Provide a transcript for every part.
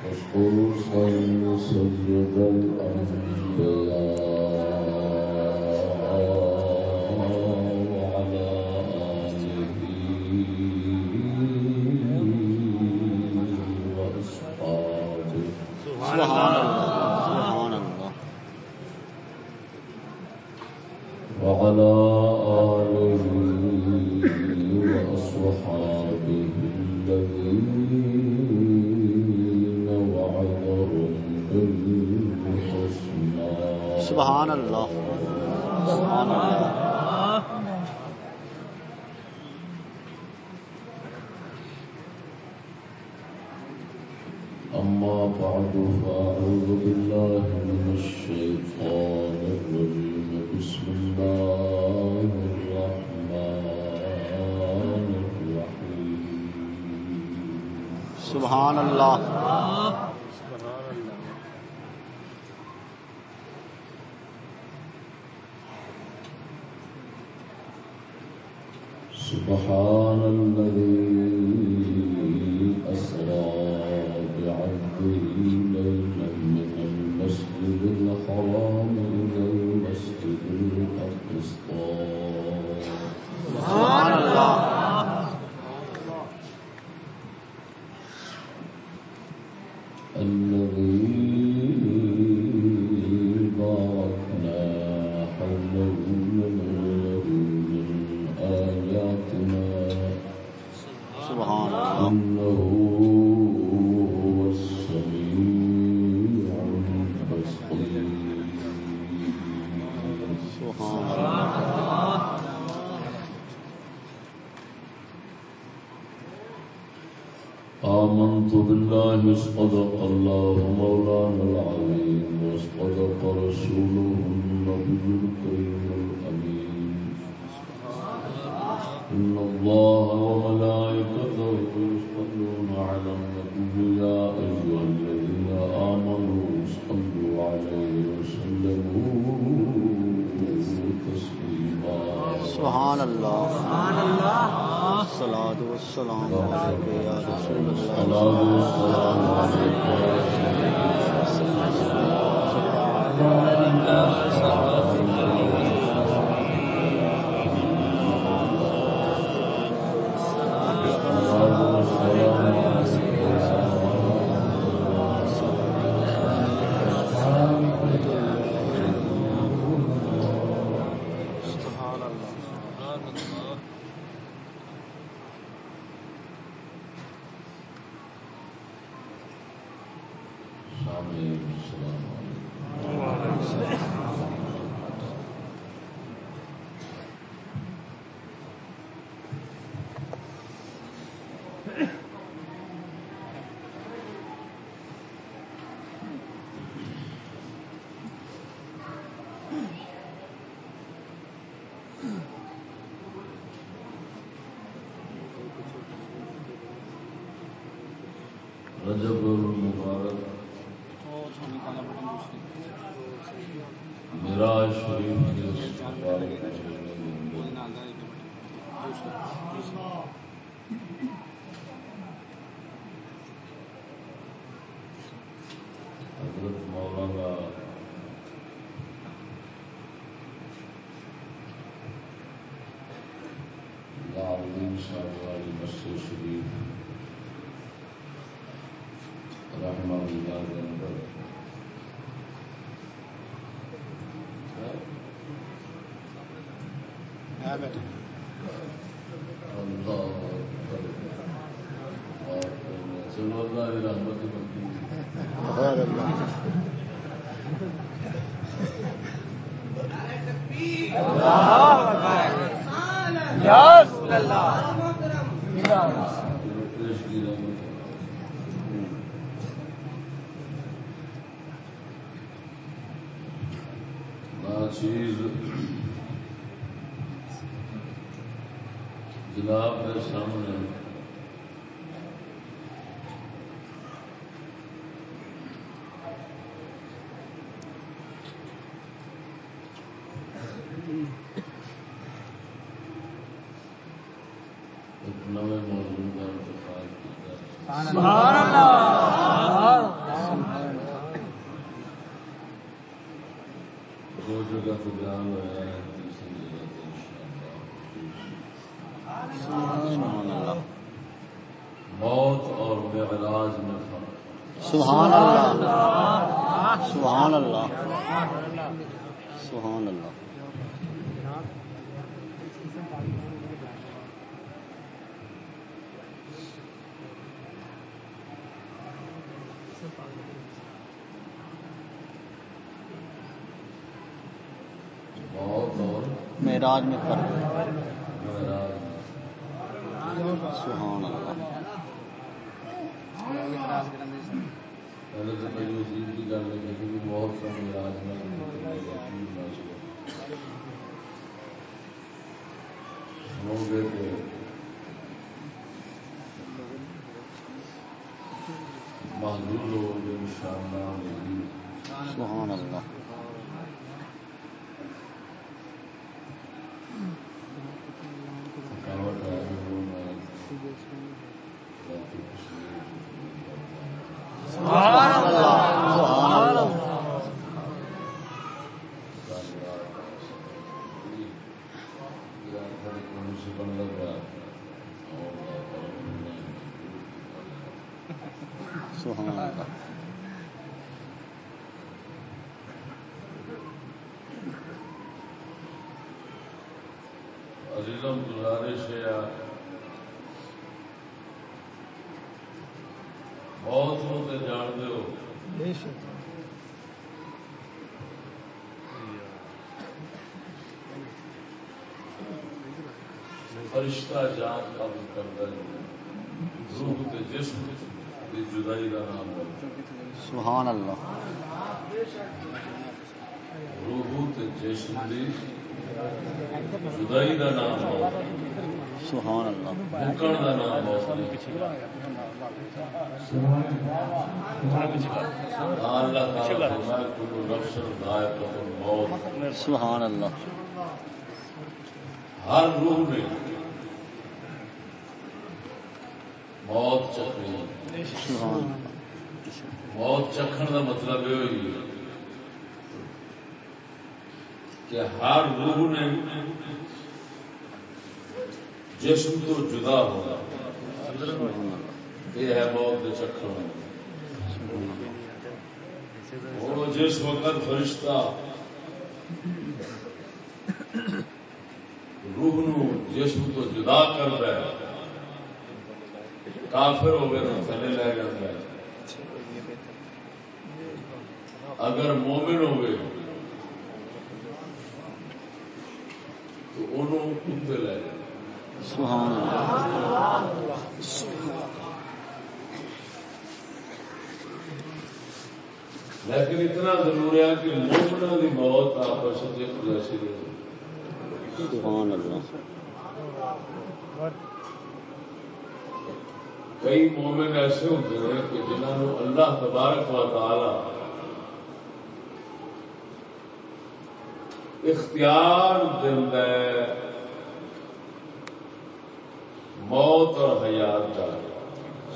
خصوصا سيد الأنبياء الله صدق الله مولانا العظيم وصدق رسول السلام یا رسول اللہ۔ حضرت والی مسجد شریف رحمہ اللہ Mohammed. معراج میں فرق سبحان اللہ۔ پہلے تو کی گل ہے کہ موت کا معراج میں ہو گئے تھے محدود ہو گئے انشاءاللہ ہوگی سبحان اللہ تھکاوٹ ہے وہ میں ذاتی تشریح سبحان اللہ سبحان اللہ سبحان اللہ عزیزم گزارش ہے بہت ہوں تے جان دے ہو فرشتہ جان قبول کرتا ہے۔ روح تے جسم دی جدائی کا نام ہے۔ سبحان اللہ۔ روح تے جسم دی جدائی کا نام ہے۔ سبحان اللہ۔ مکن کا نام ہے۔ اللہ تعالیٰ فرمائے کل نفس ذائقۃ الموت۔ سبحان اللہ۔ ہر روح نے موت چکھنی موت مطلب۔ چکھن کا مطلب یہ ہوئی کہ ہر روح نے جسم تو جدا ہونا۔ یہ ہے موت کے چکھن۔ سبحان اللہ وہ جس وقت فرشتہ روح نو جسم تو جدا کرتا ہے کافر ہوگے تو تھلے لے جاتا ہے اگر مومن ہوگے تو انہوں کتے لے جاتا سبحان اللہ۔ لیکن اتنا ضرور ہے کہ مومنوں کی موت آپس میں جیسی سبحان اللہ۔ کئی مومن ایسے ہوتے ہیں کہ جنہوں اللہ تبارک و تعالی اختیار دینا ہے موت اور حیات کا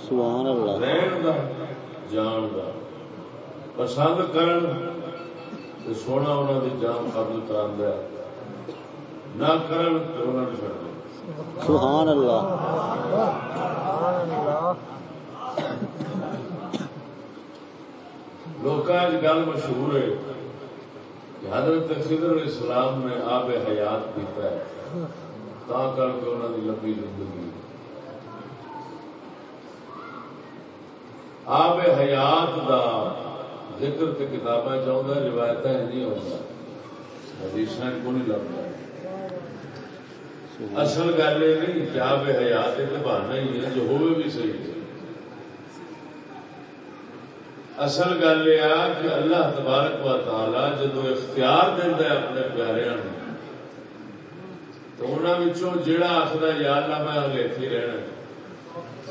سبحان اللہ۔ رہن کا جان کا پسند کرن تو سونا انہوں کی جان قبل کرا نہ کرن تو انہوں نے چھڑ دیں سبحان اللہ۔ لوگ گل مشہور ہے کہ حضرت خضر علیہ السلام نے آب حیات پیتا ہے، تا کر کے انہوں نے لمبی زندگی۔ آب حیات دا ذکر تے کتابیں چاہتا روایت نہیں ہوتا حدیث کو نہیں لگتا اصل گل یہ نہیں کہ آب حیات ایک بہانا ہی ہے جو ہوئے بھی صحیح ہے۔ اصل گل یہ ہے کہ اللہ تبارک و تعالی جدو اختیار دینا ہے اپنے پیارے تو انہوں جڑا آخر یا اللہ میں اتنے رہنا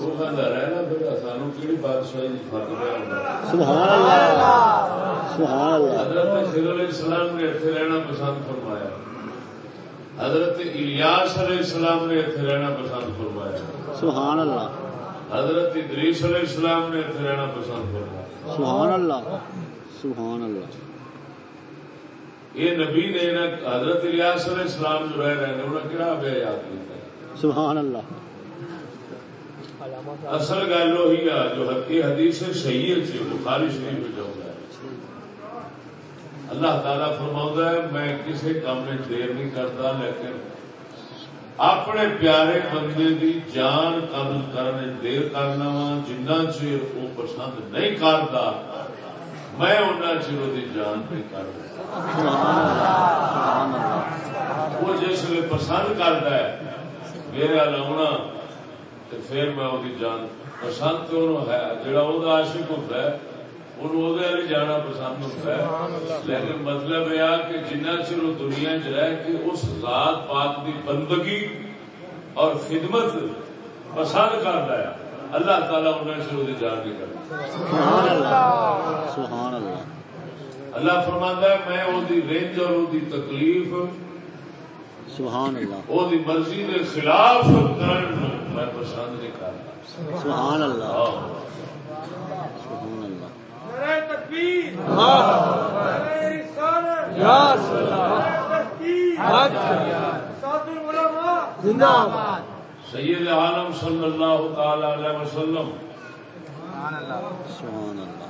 وہ رہنا پھر سانو کہڑی بادشاہی کی فرق پہ ہوتا سبحان اللہ سبحان اللہ۔ حضرت خضر علیہ السلام نے اتنے رہنا پسند فرمایا۔ حضرت الیاس علیہ السلام نے اتنے رہنا پسند فرمایا۔ سبحان اللہ حضرت ادریس علیہ السلام نے اتنے رہنا پسند فرمایا۔ سبحان اللہ سبحان اللہ یہ نبی نے حضرت الیاس علیہ السلام جو رہ رہے ہیں انہوں نے کہڑا بے یاد کیا ہے؟ سبحان اللہ اصل گل وہی ہے جو حدیث صحیح ہے بخاری شریف میں جاؤں گا اللہ تعالیٰ فرما ہے، میں کسی کام میں دیر نہیں کرتا، لیکن اپنے پیارے بندے دی جان قبض کرنے دیر کرنا وا، جنہ چر وہ پسند نہیں کرتا، میں انہ چر جان نہیں کرتا۔ وہ جس ویلے پسند کرتا ہے، میرے آنا تو پھر میں وہ جان پسند تو ہے جڑا وہ عاشق ہوتا ہے انہوں جانا پسند ہوتا ہے لیکن مطلب یہ کہ جنہ چر وہ دنیا چ رہ کے اس ذات پاک دی بندگی اور خدمت پسند کرتا ہے اللہ تعالیٰ انہیں سے وہ جان نہیں کرتا سبحان اللہ سبحان اللہ اللہ فرماتا ہے میں وہ رنج اور وہ تکلیف سبحان اللہ وہ مرضی کے خلاف کرن میں پسند نہیں کرتا سبحان اللہ۔ سبحان اللہ تکبیر۔ زندہ۔ باد سید عالم صلی اللہ تعالی علیہ وسلم۔ سبحان اللہ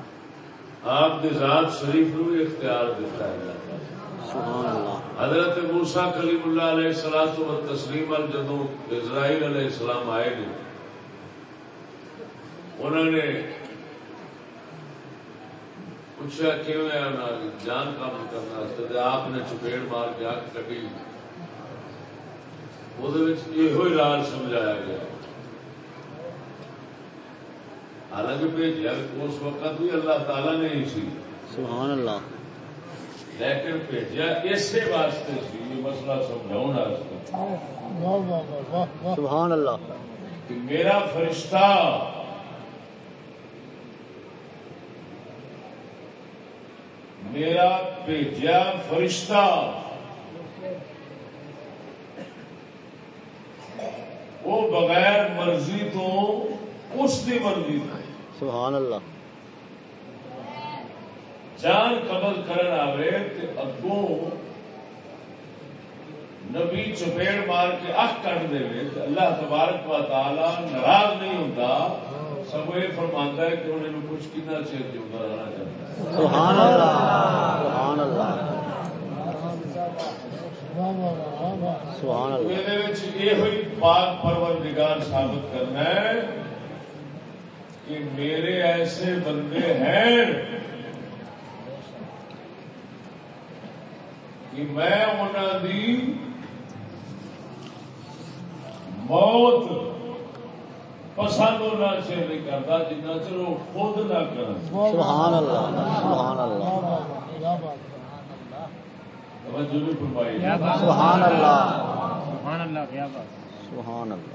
آپ کے ذات شریف نو اختیار دیتا ہے۔ حضرت موسا کلیم اللہ علیہ السلام و تسلیم ال جدو اسرائیل علیہ السلام آئے نے انہوں نے پوچھا کیوں ہے انہوں جان کام کرنا آپ نے چپیڑ مار کے اک کٹی۔ وہ سمجھایا گیا۔ حالانکہ بھیجا اس وقت بھی اللہ تعالی نے ہی سی۔ سبحان اللہ۔ لیکن بھیجا اسی واسطے سی یہ مسئلہ سمجھاؤ سبحان اللہ۔ کہ میرا فرشتہ میرا بھیجا فرشتہ۔ وہ بغیر مرضی تو اس کی مرضی۔ تو سبحان اللہ۔ جان قبل کرن آوے تے اگوں نبی چپیڑ مار کے اخ کٹ دے تے اللہ تبارک و تعالی ناراض نہیں ہوتا سب یہ فرماندا ہے کہ انہوں نے کچھ کنا چیر جیوندا رہنا چاہتا ہے سبحان اللہ سبحان اللہ۔ سبحان اللہ۔ یہ ہوئی پاک پروردگار ثابت کرنا ہے کہ میرے ایسے بندے ہیں کہ میں انہوں دی موت پسند ہونا چاہیے نہیں کرتا جنہ چر وہ خود نہ کرن سبحان اللہ سبحان اللہ۔ توجہ نہیں فرمائی۔ سبحان اللہ۔ سبحان اللہ کیا بات؟ سبحان اللہ۔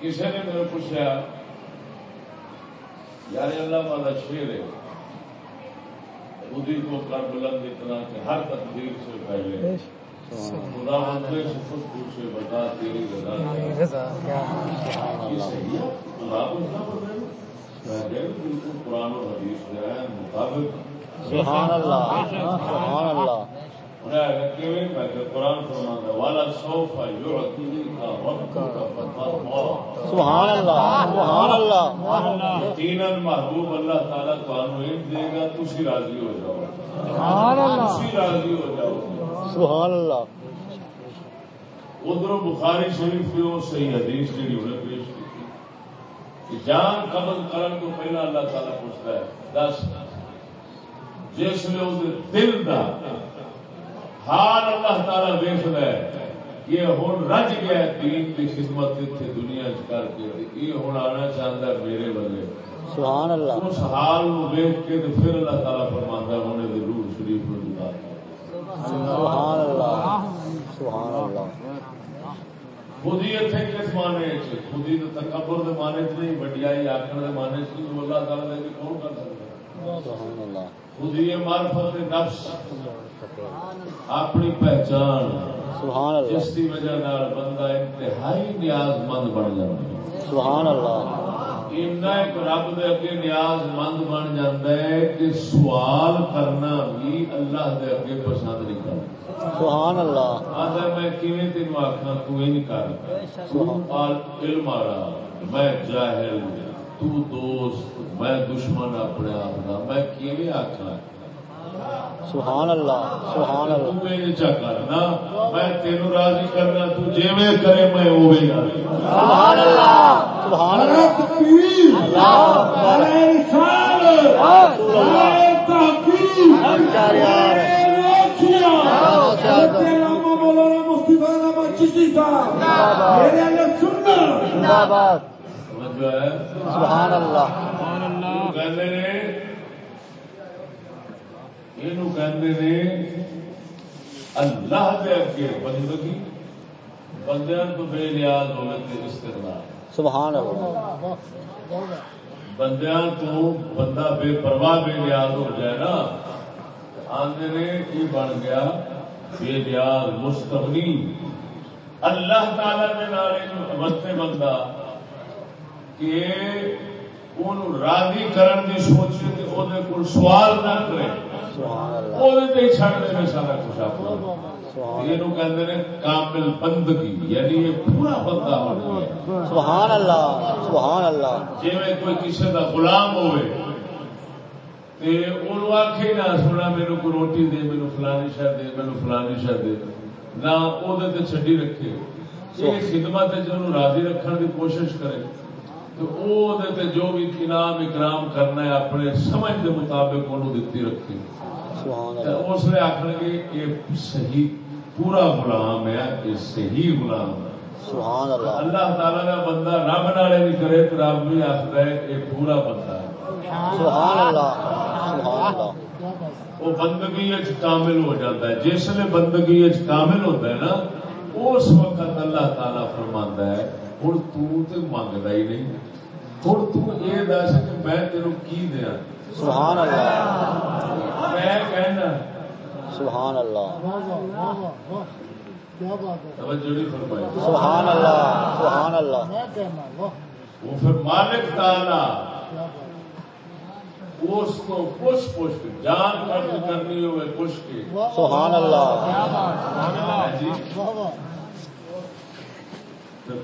کسی نے میرے پوچھا یار اللہ والا شیر ہے۔ خودی کو کر بلند اتنا کہ ہر تقدیر سے پہلے۔ سبحان اللہ سبحان اللہ۔ سبحان اللہ۔ سبحان اللہ یقیناً محبوب اللہ تعالیٰ علم دے گا تھی راضی ہو جاؤ راضی ہو جاؤ سبحان اللہ۔ ادھر بخاری شریف کی وہ صحیح حدیث جی انہیں پیش کی کہ جان قبض کرن تو پہلا اللہ تعالیٰ پوچھتا ہے دس جس نے اس دل دا حال اللہ تعالیٰ دیکھ ہے یہ ہوں رج گیا دین کی خدمت اتنے دنیا کر کے یہ ہوں آنا چاہتا ہے میرے بلے سبحان اللہ۔ اس حال کو دیکھ کے پھر اللہ تعالیٰ فرماتا ہے انہیں روح شریف سبحان اللہ. سبحان اللہ. خودی اتنے کس خودی تو تکبر دے مانے چ نہیں وڈیائی آخر دے مانے چ تو اللہ تعالیٰ دے کون کر سکتا ہے؟ سبحان اللہ. خودی معرفت نفس اپنی پہچان سبحان اللہ. جس کی وجہ نال بندہ انتہائی نیاز مند بن جاتا سبحان اللہ. ایک رب دے اگے نیاز مند بن جاتا ہے کہ سوال کرنا بھی اللہ دے اگے پسند نہیں کرتا سبحان اللہ آدھا میں کیویں تینوں آخنا تو ہی نہیں کر علم والا میں جاہل تو دوست میں دشمن اپنے آپ کا میں کیویں سبحان اللہ سبحان اللہ۔ تو میں کرنا میں تینوں راضی کرنا تو جیویں کرے میں گا سبحان اللہ سبحان اللہ۔ سبحان اللہ۔ نے کہندے نے اللہ دے اگے بندگی بندیاں تو بے نیاز تے استغنا سبحان اللہ بندیاں تو بندہ بے پرواہ بے نیاز ہو جائے نا آندے نے یہ بن گیا بے نیاز مستغنی اللہ تعالی دے نال واسطے بندہ کہ راضی کرن دی سوچے تے کول سوال نہ کرے۔ سبحان اللہ تے دے سارا کچھ کہندے نے کامل بندگی یعنی یہ پورا بندہ ہونا۔ ہے سبحان اللہ سبحان اللہ۔ جی کوئی کسی کا غلام ہوئے تے نہ کو روٹی دے میرے فلانی شہ دے میرے فلانی شہ دے۔ نہ چڈی رکھے۔ یہ خدمت راضی رکھنے کی کوشش کرے۔ تو وہ جو بھی انعام اکرام کرنا ہے اپنے سمجھ کے مطابق انہوں دیتی اللہ۔ اس لیے آخر گے یہ صحیح پورا غلام ہے یہ صحیح غلام ہے۔ سبحان اللہ۔ اللہ تعالی کا بندہ رب نالے نہیں کرے تو رب بھی آخر ہے یہ پورا بندہ ہے۔ سبحان اللہ۔ سبحان اللہ۔ وہ بندگی کامل ہو جاتا ہے۔ جس نے بندگی کامل ہوتا ہے نا اس وقت اللہ تعالی فرماندا ہے تے منگدا ہی نہیں تو یہ دس کہ میں تینوں کی دیاں سبحان اللہ میں کہنا سبحان اللہ توجہ نہیں فرمائی سبحان اللہ سبحان اللہ وہ پھر مالک تعالی اس کو پوچھ پوچھ کے جان خرچ کرنی ہوئے پوچھ کے سبحان اللہ جی تو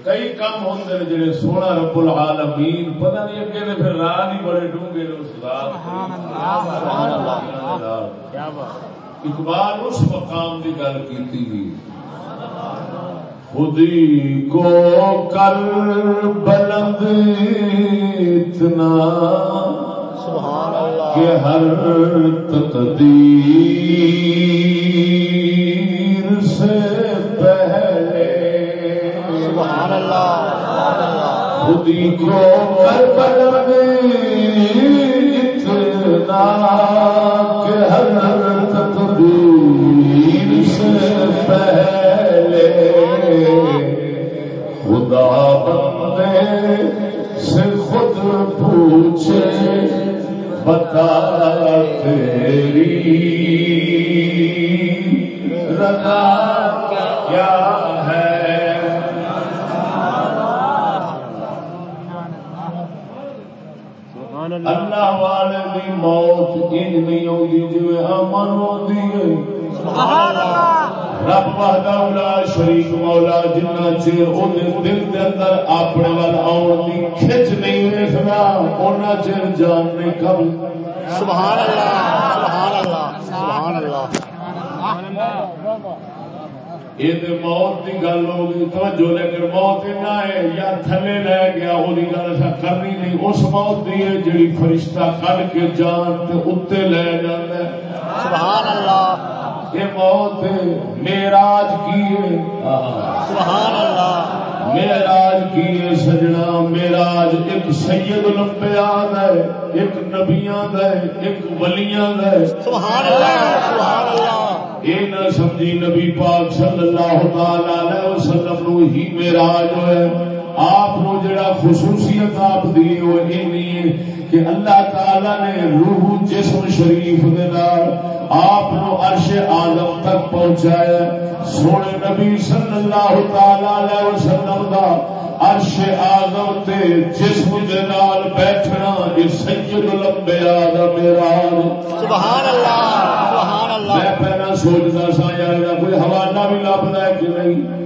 کئی کم ہوتے ہیں جڑے سونا رب العالمین پتہ نہیں اگے نے پھر راہ نہیں بڑے ڈونگے نے اس رات سبحان اللہ اقبال اس مقام کی گل کی خودی کو کر بلند اتنا سبحان اللہ کہ ہر تقدیر سے سبحان اللہ سبحان اللہ خودی کو کربلا میں اتنا کہ ہر تقدیر سے پہلے خدا بندے سے خود پوچھے، بتا تیری اوناں چر جان نہیں قبل سبحان اللہ سبحان اللہ سبحان اللہ۔ یہ موت دی گل ہو گئی توجہ لیکن موت نہ ہے یا تھلے لے گیا وہ گل ایسا کرنی نہیں۔ اس موت دی ہے جڑی فرشتہ کڈ کے جان تے اتنے لے جاتا ہے۔ سبحان اللہ۔ یہ موت میراج کی ہے؟ سبحان اللہ۔ میراج کی ہے سجنا میراج ایک سید لمبیا ہے ایک نبیاں ہے ایک ولیاں ہے۔ سبحان اللہ سبحان اللہ یہ نہ سمجھی نبی پاک صلی اللہ تعالی علیہ وسلم نو ہی میراج ہوئے۔ آپ جڑا خصوصیت آپ دی وہ ہے کہ اللہ تعالی نے روح جسم شریف دے نال آپ عرش آدم تک پہنچایا۔ سونے نبی صلی اللہ تعالی وسلم دا عرش آدم تے جسم نال بیٹھنا یہ سید الانبیاء دا میراج سبحان اللہ سبحان اللہ۔ میں پہلا سوچتا سا یار کوئی حوالہ بھی لبدا ہے کہ نہیں؟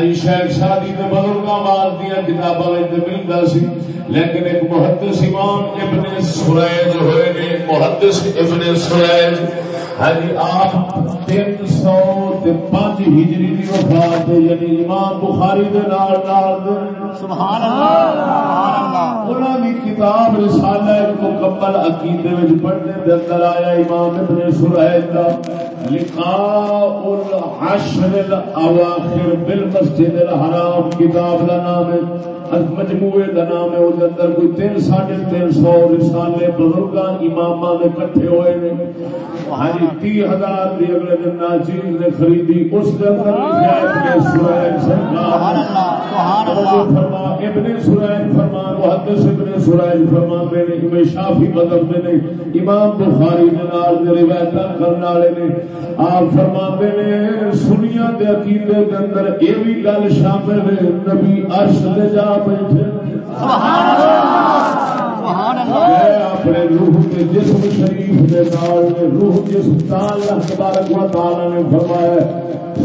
جی شیخ شادی کے بزرگاں مال دیا کتاباں ملتا سی۔ لیکن ایک محدث امام ابن سریج ہوئے نے محدث ابن سریج ہاں جی آپ تین سو پانچ ہجری کی وفات یعنی امام بخاری دے نال نال سبحان اللہ سبحان اللہ انہاں دی کتاب رسالہ مکمل عقیدے وچ پڑھنے دے اندر آیا امام ابن سریج دا۔ لقاء العشر الاواخر بالمسجد الحرام کتاب دا نام ہے۔ مجموعے کا نام ہے وہ اندر کوئی تین ساڑھے تین سو رسالے بزرگ امام کٹھے ہوئے نے۔ ہاں جی تی ہزار کی اگلے دن ناچیز نے خریدی اس کے اندر سرائن سبحان اللہ سبحان اللہ۔ فرما ابن سرائن فرمان محدث ابن سرائن فرمان میں نے امام شافی مذہب میں نے امام بخاری نے نال دے روایت کرنے والے نے۔ آپ فرماتے نے سنیا دے عقیدے کے اندر یہ بھی گل شامل ہے نبی عرش دے جا بیٹھے۔ سبحان اللہ۔ اپنے روح کے جسم شریف کے نال، روح جسم تال اللہ تبارک و تعالی نے فرمایا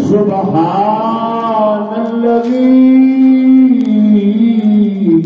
سبحان الذي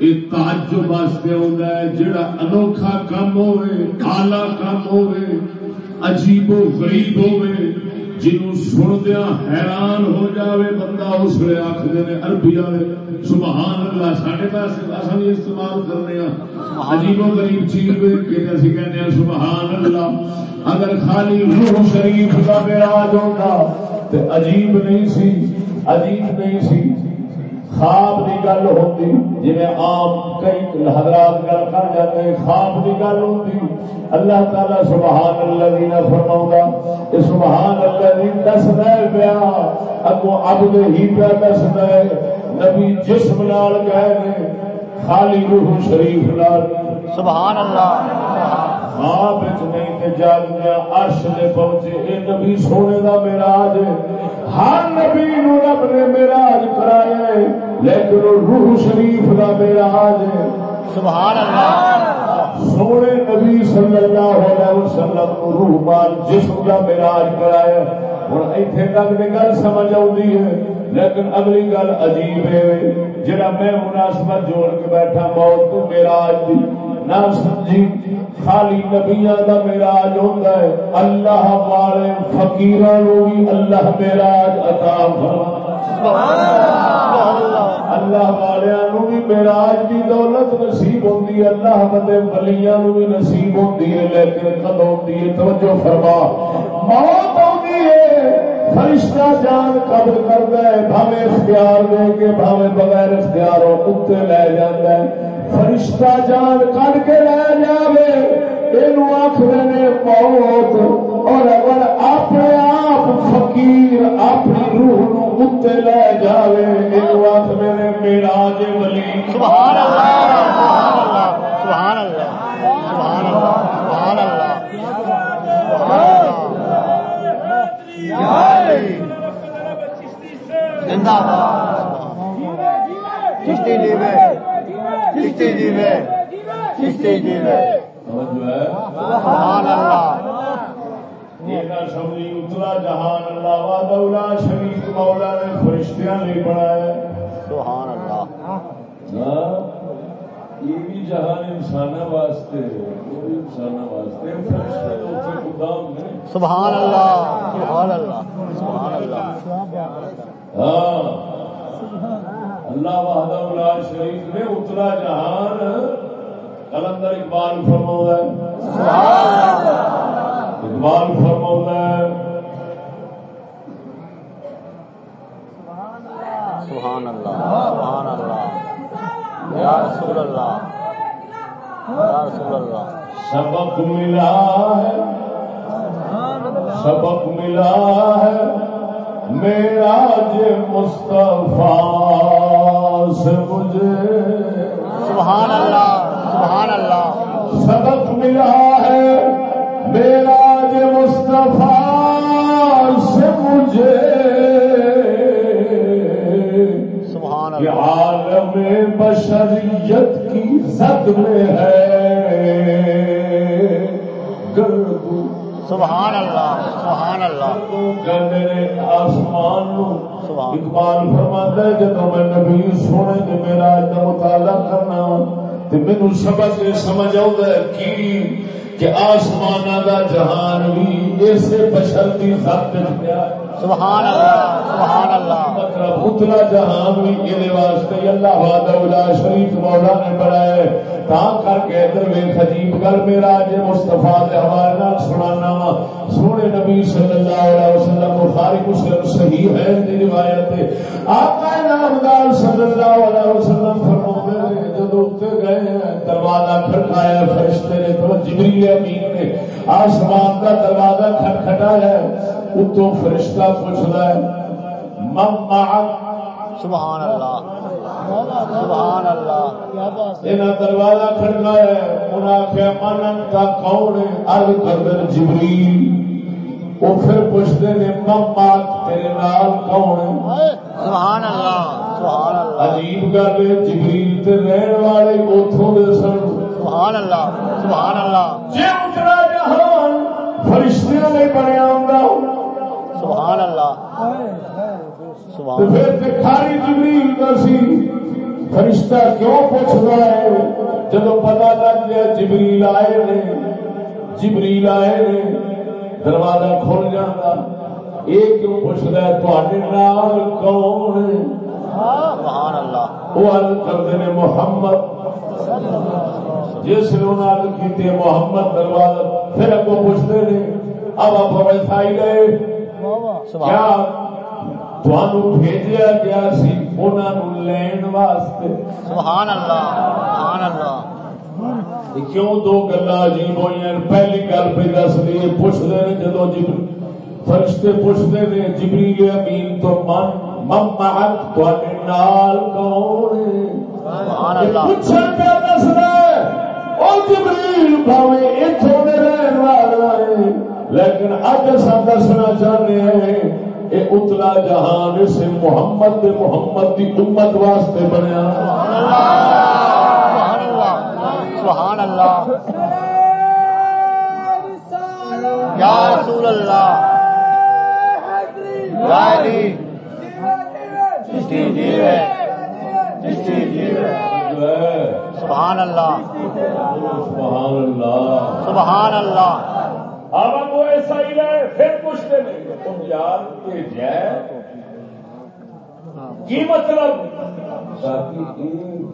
یہ تعجب واسطے ہے جڑا انوکھا ہوئے ہوئے عجیب و غریب ہوئے جنوں سندیا حیران ہو جاوے بندہ اس لیے آخر نے عربی والے سبحان اللہ سارے پاس اصل استعمال کرنے ہاں۔ عجیب و غریب چیز کہ اسی کہنے ہیں سبحان اللہ اگر خالی روح شریف کا میراج ہوتا تو عجیب نہیں سی عجیب نہیں سی۔ خواب کی گل ہوتی جی عام کئی حضرات گل کر جاتے خواب کی گل ہوتی اللہ تعالی سبحان اللہ دینا فرماؤں سبحان اللہ دین دس دے پیا اگو اب ہی پیا دس دے نبی جسم نال گئے خالی روح شریف نال۔ سبحان اللہ خواب نہیں تے جاگیا عرش دے پہنچے اے نبی سونے دا میراج ہے ہر نبی نو رب نے میراج کرایا ہے لیکن روح شریف دا میراج ہے سبحان اللہ سونے نبی صلی اللہ علیہ وسلم کو روح مال جسم کا میراج کرایا ہوں اتنے تک کی گل سمجھ آتی ہے لیکن اگلی گل عجیب ہے جڑا میں مناسبت جوڑ کے بیٹھا موت تو میراج دی نہ سمجھی خالی نبیا کا میراج ہوتا ہے۔ اللہ والے فکیر بھی اللہ میراج عطا اللہ والوں بھی میراج کی دولت نصیب ہوتی ہے۔ اللہ بندے ولیاں بھی نصیب ہوتی ہے۔ لیکن کد ہوتی ہے؟ توجہ فرما۔ موت ہوتی ہے۔ فرشتہ جان قبر کرتا ہے۔ بھاوے اختیار دے کے بھاوے بغیر اختیاروں کتے لے جاتا ہے۔ فرشتہ جان کٹ کے لے جاوے یہ آخر نے موت، اور اگر اپنے آپ فقیر اپنی روح نو اتنے لے جاوے۔ یہ آخر نے میرا جے ولی۔ سبحان اللہ سبحان اللہ سبحان اللہ سبحان اللہ زندہ باد۔ چشتی لیوے چشتی جی میں چشتی جی میں۔ توجہ ہے سبحان اللہ۔ یہ نہ سمجھی اتلا جہان اللہ وا دولا شریف مولا نے فرشتیاں نہیں بنایا۔ سبحان اللہ۔ ہاں یہ بھی جہان انسان واسطے انسان واسطے سبحان اللہ سبحان اللہ سبحان اللہ۔ ہاں۔ اللہ وحدہ لا شریف نے اتلا جہان۔ کلندر اقبال فرماؤں ہے۔ اقبال فرماؤں ہے۔ سبحان اللہ سبحان اللہ۔ یا رسول اللہ یا رسول اللہ۔ سبق ملا ہے۔ سبق ملا ہے۔ میرا جو مصطفیٰ سے مجھے سبحان اللہ سبحان اللہ۔ سبق ملا ہے میرا جو مصطفیٰ سے مجھے۔ سبحان اللہ۔ عالم بشریت کی زد میں ہے۔ سبحان اللہ سبحان اللہ۔ آسمان اقبال فرماتا ہے جب میں نبی سونے تے میرا مطالعہ کرنا مینوں سبق یہ سمجھ آؤں ہے کی کہ آسمانہ دا جہان بھی ایسے بشر پیا ہے سبحان اللہ سبحان اللہ۔ مطلب جہان بھی یہ واسطے اللہ وعدہ الا شریف مولا نے بنایا تا کر کے ادھر ویکھ، عجیب گل میرا اج مصطفی دے حوالے نال سنانا وا۔ سونے نبی صلی اللہ علیہ وسلم بخاری مسلم صحیح ہے دی روایت ہے۔ آقا نامدار صلی اللہ علیہ وسلم فرماتے ہیں جب اٹھتے گئے دروازہ کھٹکایا فرشتے نے تو جبریل امین نے آسمان کا دروازہ کھٹکھٹایا اتوں فرشتہ پوچھتا ہے معک سبحان اللہ سبحان اللہ۔ انہاں دروازہ کھڑکایا ہے انہاں آخیا من کا کون ہے؟ عرض کردن جبریل. وہ پھر پوچھتے من معک تیرے نال کون ہے؟ سبحان اللہ سبحان اللہ۔ عجیب گل ہے جبریل تے رہن والے اوتھوں دے سن۔ سبحان اللہ سبحان اللہ۔ جے اترا جہان فرشتیاں نہیں بنیا ہوندا سبحان اللہ۔ سبحان پھر تے کھاری جبریل سی فرشتہ کیوں پوچھ رہا ہے؟ جب پتا لگ گیا جبریل آئے نے جبریل آئے نے دروازہ کھل جاتا۔ یہ کیوں پوچھ رہا ہے؟ نال کون ہے؟ سبحان اللہ۔ وہ عرض کرتے ہیں محمد۔ جس نے انہوں نے عرض کی تھی محمد دروازہ پھر اگو پوچھتے ہیں اب آپ تھائی گئے۔ کیا تھانوں بھیجیا گیا سی انہاں نو لین واسطے؟ سبحان اللہ سبحان اللہ۔ کیوں دو گلا عجیب ہوئی پہلی گل پہ دس دیے پوچھتے ہیں جدو جب فرشتے پوچھتے ہیں جبریل امین تو من من معک تواڈے نال کون ہے؟ پوچھن پہ دس رہے جبریل بھاوے اتوں دے رہن والا ہے لیکن اج اساں دسنا چاہتے ہیں، اے اتلا جہان سے محمد دے محمد دی امت واسطے بنیا۔ سبحان اللہ سبحان اللہ۔ یا رسول اللہ چشتی جی۔ چشتی سبحان اللہ سبحان اللہ سبحان اللہ اب وہ ایسا ہی رہے پھر پوچھتے نہیں تم یار کے جائے؟ کی مطلب؟ تاکہ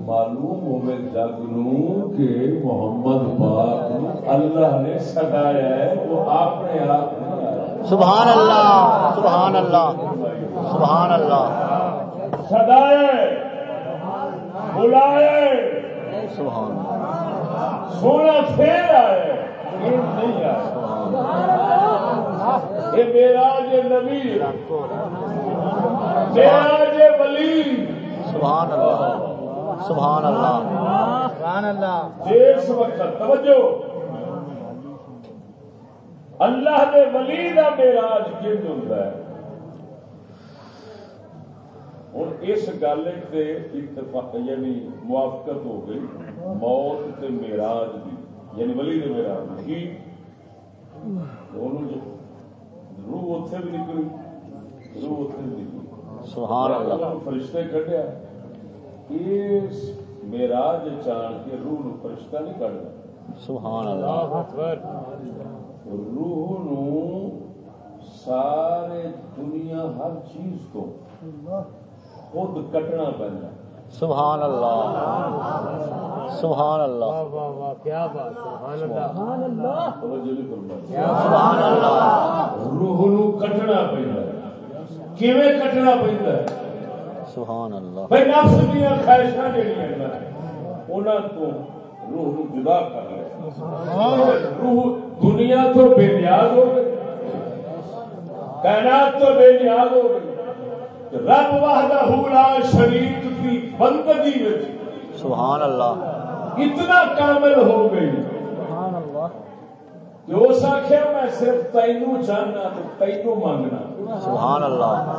معلوم ہوئے جگ نو کہ محمد پاک اللہ نے سدایا ہے وہ اپنے آپ سبحان اللہ سبحان اللہ سبحان اللہ سدایا بلایا سبحان سونا پھر آئے۔ یہ نہیں آیا یہ میرا جو نبی میرا جو ولی۔ سبحان اللہ سبحان اللہ سبحان اللہ جس وقت توجہ، اللہ دے ولی دا میراج کن ہوتا ہے؟ ہوں اس گل سے اتفاق یعنی موافقت ہو گئی موت تے میراج دی یعنی ولی نے میراج کی دونوں جو روح اتنے بھی نکلی روح اتنے بھی نکلی سبحان اللہ فرشتے کٹیا اس میراج چان کے روح نو فرشتہ نہیں کٹتا سبحان اللہ روح نو سارے دنیا ہر چیز کو خود کٹنا پہنا سبحان اللہ۔ سبحان اللہ۔ سبحان اللہ۔ روح نو کٹنا پہنا کیویں کٹنا پہندا ہے؟ سبحان اللہ۔ بھائی نفس خواہشاں تو روح نو جدا کر لے۔ روح دنیا تو بے نیاز ہو گئی۔ کائنات تو بے نیاز ہو گئی۔ رب وحدہ لا شریک کی بندگی میں۔ سبحان اللہ۔ اتنا کامل ہو گئی۔ کہ اس آخیا میں صرف تینوں چاہنا تو تینوں مانگنا۔ سبحان اللہ۔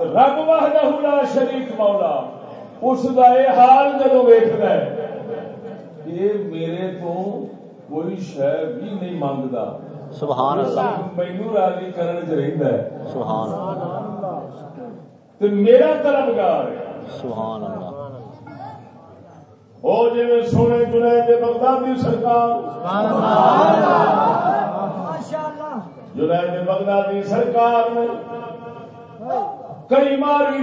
رب وحدہ لا شریک مولا اس کا یہ حال جدو ویکد یہ میرے تو کوئی شہ بھی نہیں منگتا سبحان اللہ. مینو راضی کرنے چ رہتا ہے. سبحان اللہ. تو میرا طلبگار ہے. سبحان اللہ. وہ جی سونے جنید بغدادی سرکار. جنید بغدادی سرکار نے کئی ماری.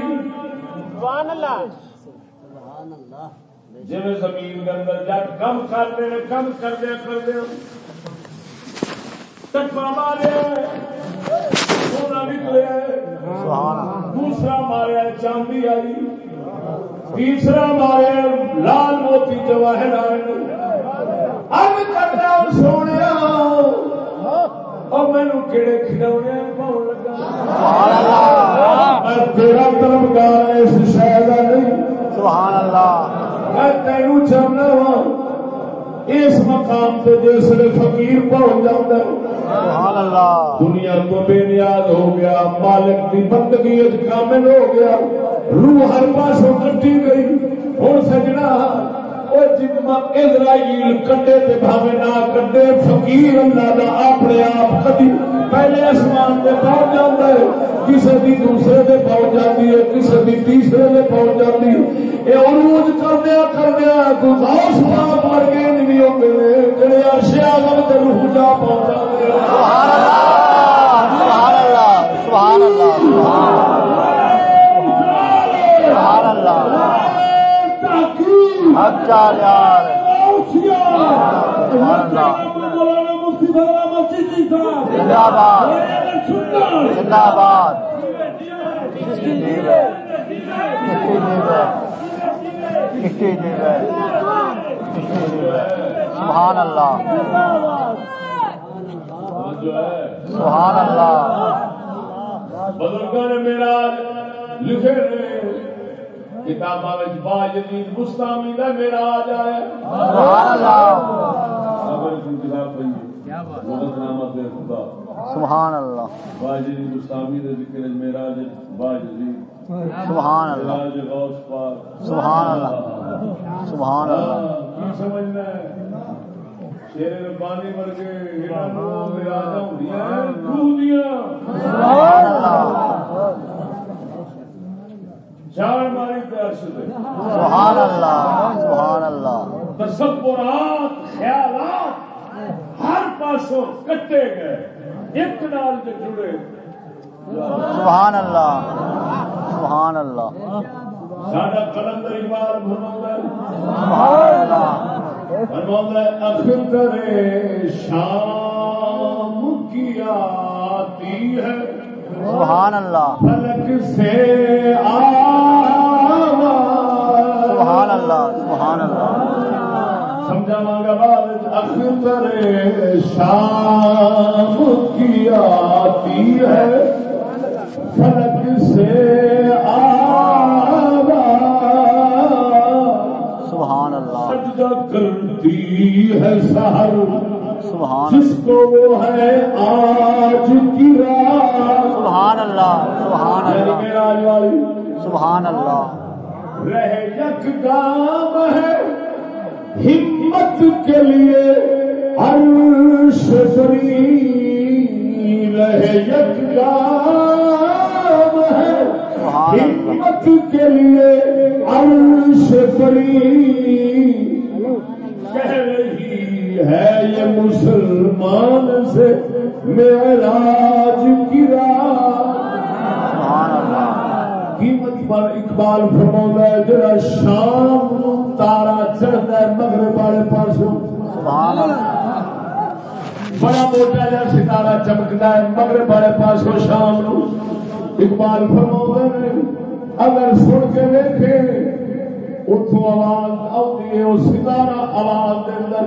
جی زمین کے اندر جب کم کرتے ہیں کم کر دیا. ماریا سونا نکلیا دوسرا ماریا چاندی آئی۔ تیسرا ماریا لال موتی جواہر آئے۔ اب کرنا سونے اور مینو کہڑے کھلونے لگا۔ میں تیرا طلبگار اس شہر کا نہیں۔ سبحان اللہ۔ میں تینوں چاہنا وا اس مقام سے جس نے فقیر پہنچ جاتا ہے۔ دنیا تو بے نیاز ہو گیا مالک کی بندگی کامل ہو گیا روح ہر پاسوں کٹی گئی۔ ہوں سجنا اسرائیل کٹے تے بھاوے نہ کٹے فقیر اللہ دا اپنے آپ کدی پہلے آسمان پہ پہنچ جاتا ہے کسی بھی دوسرے پہ پہنچ جاتی ہے کسی بھی تیسرے پہ پہنچ جاتی ہے یہ عروج کردیا کردیا تو پاک ورگے نہیں ہوتے جڑے عرش اعظم تے روح جا پہنچ جاتے ہیں سبحان اللہ سبحان اللہ سبحان اللہ سبحان اللہ سبحان اللہ جو ہے سبحان اللہ۔ بزرگوں نے میرا لکھے نے کتاباں با جدید میرا آ جائے سبحان اللہ۔ کتاب پڑھی سبحان اللہ۔ با جدید مستامی دے ذکر میرا با جدید سبحان اللہ۔ میراج غوث پاک۔ سبحان اللہ۔ سبحان اللہ۔ کی سمجھنا ہے شیر ربانی ورگے انہاں نوں میراجاں ہوندیاں روح دیاں سبحان اللہ۔ جان ماری پیاس دے۔ سبحان اللہ سبحان اللہ۔ تصورات خیالات۔ پاسوں کٹے گئے ایک نال جڑے۔ سبحان اللہ سبحان اللہ۔ ساڈا کلندر اقبال فرماتا ہے سبحان اللہ۔ فرماتا ہے اختر شام کی آتی ہے۔ سبحان اللہ۔ فلک سے آواز۔ سبحان اللہ سبحان اللہ۔ سمجھا مانگا بعد اختر شام کی آتی ہے۔ فلک سے آواز۔ سبحان اللہ۔ سجدہ کرتی ہے سہر سبحان جس کو وہ ہے آج کی رات۔ سبحان سبحان اللہ۔ رہ یک گام ہے۔ ہمت کے لیے عرش فری رہ یک گام ہے۔ ہمت کے لیے عرش فری کہہ رہی ہے یہ مسلمان سے معراج کی رات پر اقبال فرما ہے جڑا شام تارا چڑھتا ہے مغرب والے پاسوں۔ بڑا موٹا جا ستارہ چمکتا ہے مغرب والے پاسوں شام نو اقبال فرما نے اگر سن کے دیکھے اتو آواز آتی ہے وہ ستارہ آواز دینا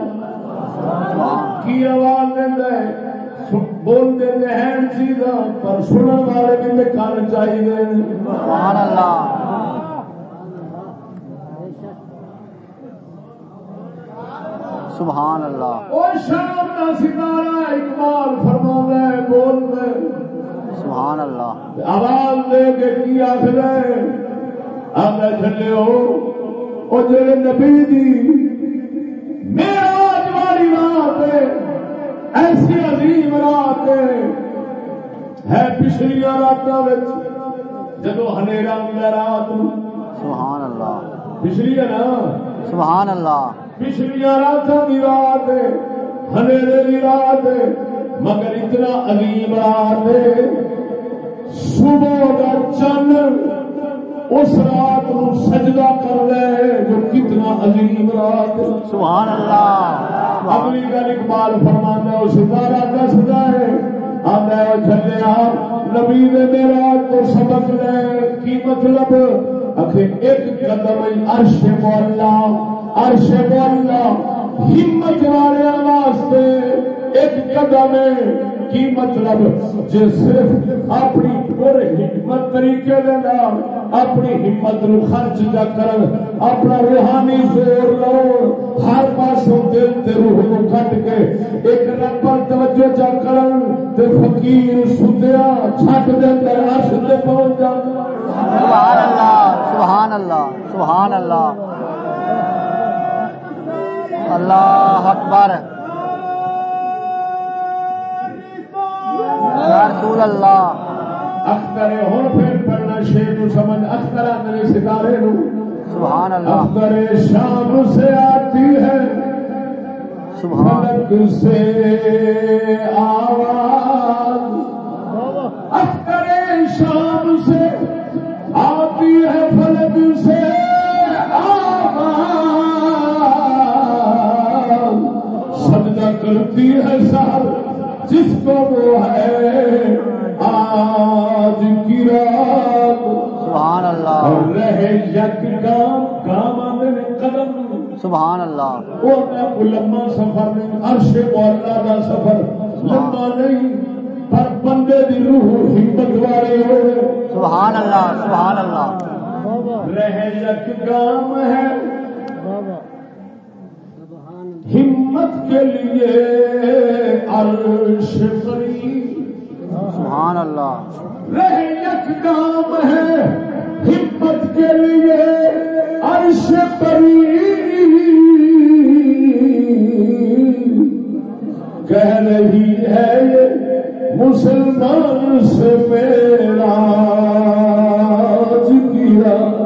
کی آواز دینا ہے؟ بول دے ہیں چیزاں پر سنن والے بھی تے کان چاہیے۔ سبحان اللہ سبحان اللہ او شام دا ستارہ اقبال فرما ہے بول دے سبحان اللہ آواز دے کے کی آخر ہے؟ آگے چلے ہو۔ او جڑے نبی دی ہے ایسی عظیم رات ہے پچھلیاں راتوں جدو ہنیرا ہوں رات سبحان اللہ پچھلی ہے نا؟ سبحان اللہ پچھلیاں راتوں کی رات ہے ہنیرے کی رات ہے مگر اتنا عظیم رات ہے۔ صبح کا چند اس رات نو سجدہ کر رہے جو کتنا عظیم رات سبحان اللہ اگلی گل اقبال فرمانا اس ستارہ دستا ہے۔ آتا ہے چلیا نبی نے میرا تو سبق لے۔ کی مطلب؟ ایک قدم عرش مولا۔ عرش مولا ہمت والے واسطے ایک قدم کی مطلب جے صرف اپنی پورے حکمت طریقے دے اپنی ہمت نو خرچ جا کرن اپنا روحانی زور لو ہر پاسوں دل تے روح نو کٹ کے ایک رب پر توجہ جا کرن تے فقیر ستیا چھٹ دے اندر عرش تے پہنچ جاندا سبحان اللہ سبحان اللہ سبحان اللہ اللہ اکبر رسول اللہ۔ اختر ہن پھر پڑھنا شیر نو سمجھ اختر میرے ستارے نو۔ سبحان اللہ۔ اختر شام سے آتی ہے۔ سبحان۔ سے آواز۔ اختر شام سے آتی ہے فلک سے آواز۔ سجدہ کرتی ہے جس کو وہ ہے آج کی رات سبحان اللہ۔ رہے یک گام گام آتے نے قدم۔ سبحان اللہ۔ وہ میں لمبا سفر نہیں عرش مولا کا سفر۔ لمبا نہیں پر بندے دی روح ہمت والے ہوئے۔ سبحان اللہ سبحان اللہ۔ رہ یک گام ہے ہمت کے لیے عرش سبحان اللہ۔ رہ یک گام ہے ہمت کے لیے عرش قریب کہہ رہی ہے مسلمان سے میرا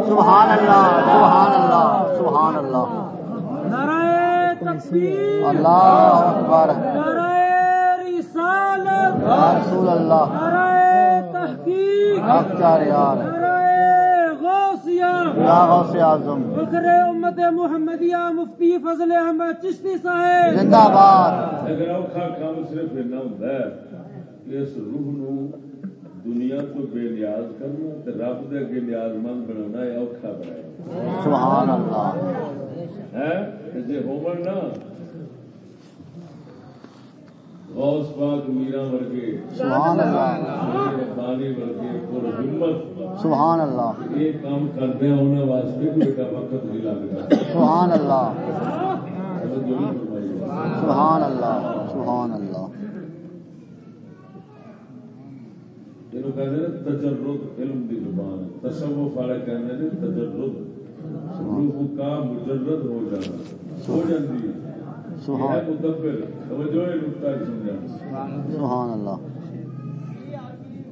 سبحان اللہ سبحان اللہ سبحان اللہ۔ اللہ اکبر نعرہ رسالت یا رسول اللہ۔ نعرہ تحقیق حق چار یار نعرہ غوثیہ یا غوث اعظم۔ فخر امت محمدیہ مفتی فضل احمد چشتی صاحب زندہ باد۔ اگر اوکھا کام صرف اتنا ہوتا ہے، اس روح نو دنیا تو بے نیاز کرنا تے رب دے اگے نیاز مند بنانا ہے اوکھا بنایا۔ سبحان اللہ ہے تے جے ہوون نا۔ غوث پاک میرا ورگے۔ سبحان اللہ ربانی ورگے پر ہمت۔ سبحان اللہ یہ کام انہیں واسطے کوئی ایڈا وقت نہیں لگتا سبحان اللہ سبحان اللہ سبحان اللہ یہ کہتے ہیں تجرد علم دی زبان تصوف والے کہتے ہیں تجرد روح کا مجرد ہو جانا ہو جاتی ہے مدبر توجہ ہے نقطہ سمجھا سبحان اللہ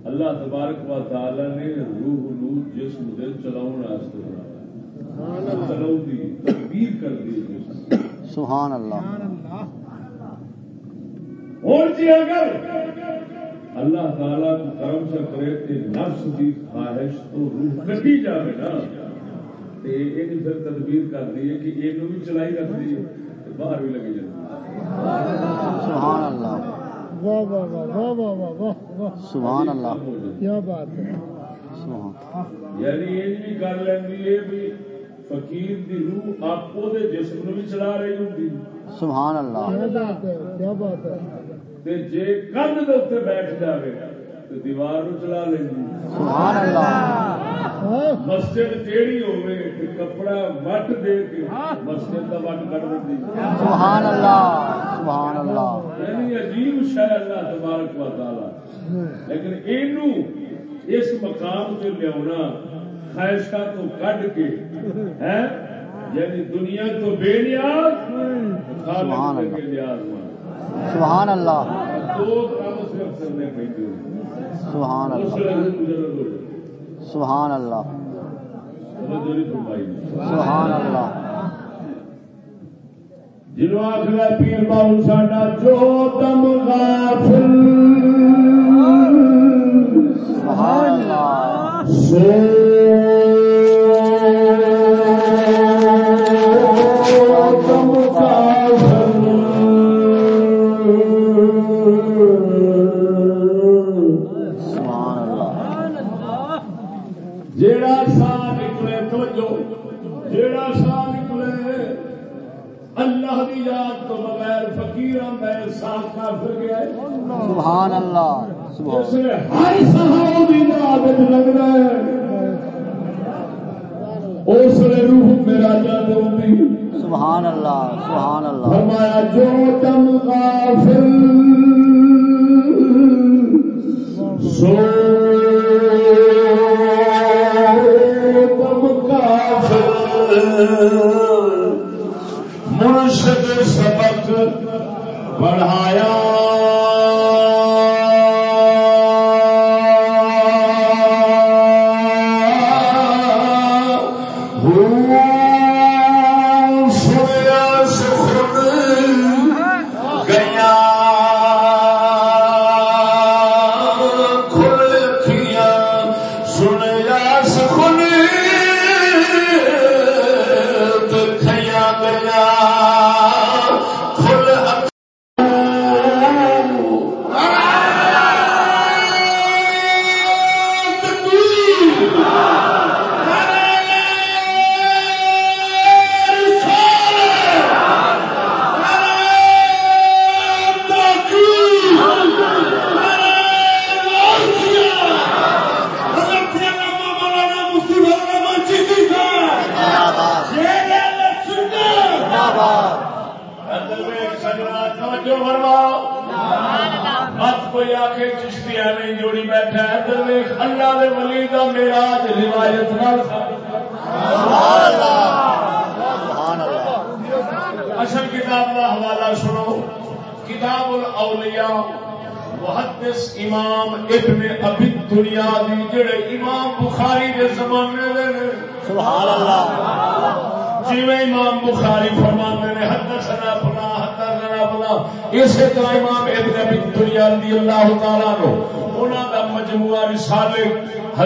اللہ تبارک و تعالی نے روح نو جسم دے چلاؤن واسطے بنایا چلاؤ دی تدبیر کر دی جسم سبحان اللہ اور جی اگر اللہ تعالیٰ کو کرم سے کرے کہ نفس کی خواہش تو روح کٹی جائے نا۔ یہ پھر تدبیر کر دی ہے کہ یہ بھی چلائی رکھ دی ہے باہر بھی لگی جاتی سبحان اللہ۔ کیا بات ہے۔ یعنی یہ بھی کر لینی ہے بھی فقیر دی روح آپ کو جسم بھی چلا رہی ہوتی سبحان اللہ۔ کیا بات ہے۔ تے جے کند دے بیٹھ جاوے تو دیوار نو چلا لینی۔ سبحان اللہ۔ ہاں مسجد جیڑی ہوے تے کپڑا وٹ دے کے مسجد دا وٹ کڈ دندی سبحان اللہ سبحان اللہ۔ یعنی عجیب شے اللہ تبارک و تعالی۔ لیکن اینو اس مقام تے لیاونا خواہشاں تو کڈ کے ہیں یعنی دنیا تو بے نیاز سبحان خالق اللہ۔ کے نیاز مند سبحان اللہ. سبحان اللہ. سبحان اللہ. سبحان اللہ. جنوں آخر پیر باؤ ساڈا جو دم غافل. سبحان اللہ. سو سبحان اللہ. ہر وچ لگدا ہے. اس نے روح میرا جان ہوندی سبحان اللہ سبحان اللہ فرمایا جو دم غافل سو دم غافل مرشد سبق پڑھایا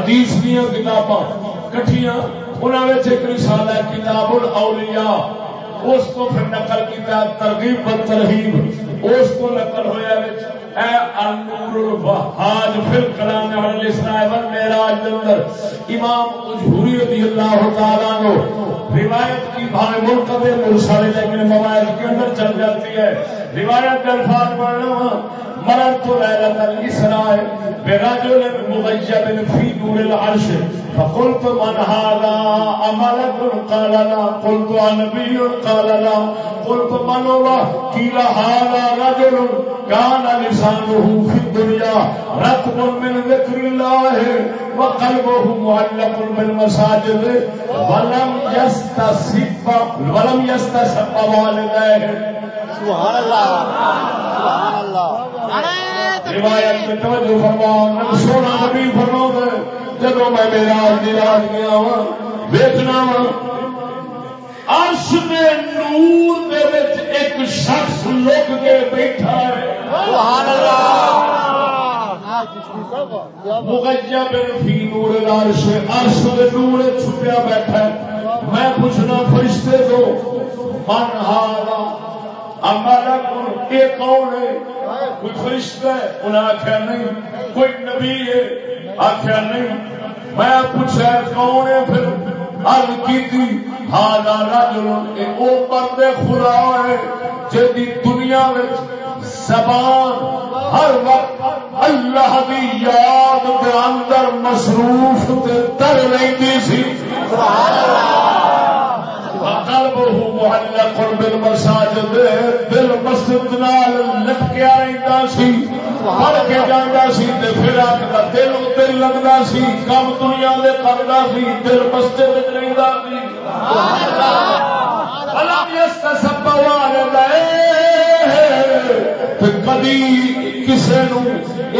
حدیث دیاں کتاباں کٹھیاں، انہاں وچ ایک رسالہ ہے کتاب الاولیاء اس کو پھر نقل کیا ترغیب و ترہیب۔ اس کو نقل ہویا وچ اے النور الوہاج فی الکلام علی الاسراء والمعراج اندر۔ امام اجہوری رضی اللہ تعالی عنہ روایت کی بھائی منقطع مرسل لیکن موائد کے اندر چل جاتی ہے۔ روایت کے الفاظ پڑھنا ہاں، مرر تو لیلت الاسراء۔ برجل مغيب في نور العرش. فقلت من هذا؟ أملك قال لا. قلت نبي قال لا. قلت من هو؟ قيل هذا رجل كان لسانه في الدنيا رتب من ذكر الله وقلبه معلق بالمساجد. ولم يستسب ولم يستسب والديه. سبحان اللہ سبحان اللہ روایت میں توجہ فرما سونا نبی فرما دے جدو میں میرا دی گیا وا ویچنا وا۔ عرش دے نور دے وچ ایک شخص لک کے بیٹھا ہے۔ سبحان اللہ مغیب فی نور العرش، عرش دے نور چھپیا بیٹھا ہے۔ میں پوچھنا، فرشتے دو، من ہارا ہمارا یہ کون ہے؟ کوئی فرشتہ ہے؟ انہیں آخیا نہیں۔ کوئی نبی ہے؟ آخیا نہیں۔ میں پوچھا کون ہے پھر؟ ارد کی تھی ہاں رجل وہ بندے خدا ہے جی دنیا میں زبان ہر وقت اللہ دی یاد دے اندر مصروف تے تر رہی سی۔ اللہ۔ قلبه معلق بالمساجد دل مسجد نال لٹکیا رہندا سی، پڑھ کے جاندا سی تے پھر اپ دا دل دل لگدا سی، کم دنیا دے کردا سی، دل مسجد وچ رہندا سی۔ سبحان اللہ! فلم يستسب والديه کدی کبھی کسے نو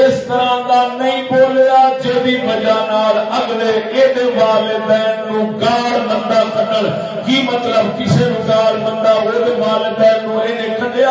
اس طرح دا نہیں بولیا جی وجہ نال اگلے یہ والدین نو گال بندہ کٹل کی مطلب کسے نو گال بندہ وہ والدین نو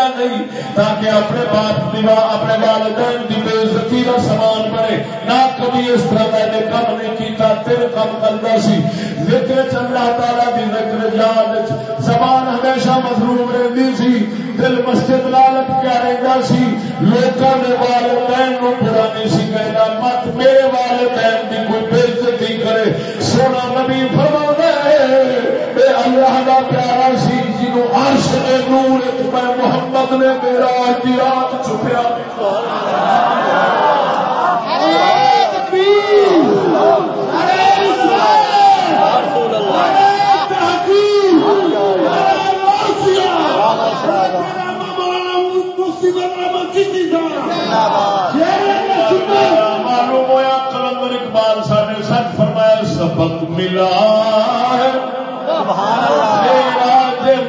انہیں نہیں، تاکہ اپنے باپ دیوا اپنے والدین دی بے عزتی کا سامان بنے۔ نہ کبھی اس طرح کا نے کم نہیں کیتا تیر کم کرتا سی۔ ذکر اللہ تعالیٰ دی ذکر یاد زبان ہمیشہ مضروب رہتی سی۔ دل مسجد لالت کیا رہتا سی۔ لوگوں نے والدین نو برا نہیں سی کہنا مت میرے والدین کی کوئی بےزتی کرے۔ سونا نبی فرما اے اللہ کا پیارا سی جی جنو عرش کے نور میں محمد نے میرا کی رات چھپیا۔ معلوم ہوا کلندر اقبال ساڈے سچ فرمایا، سبق ملا ہے۔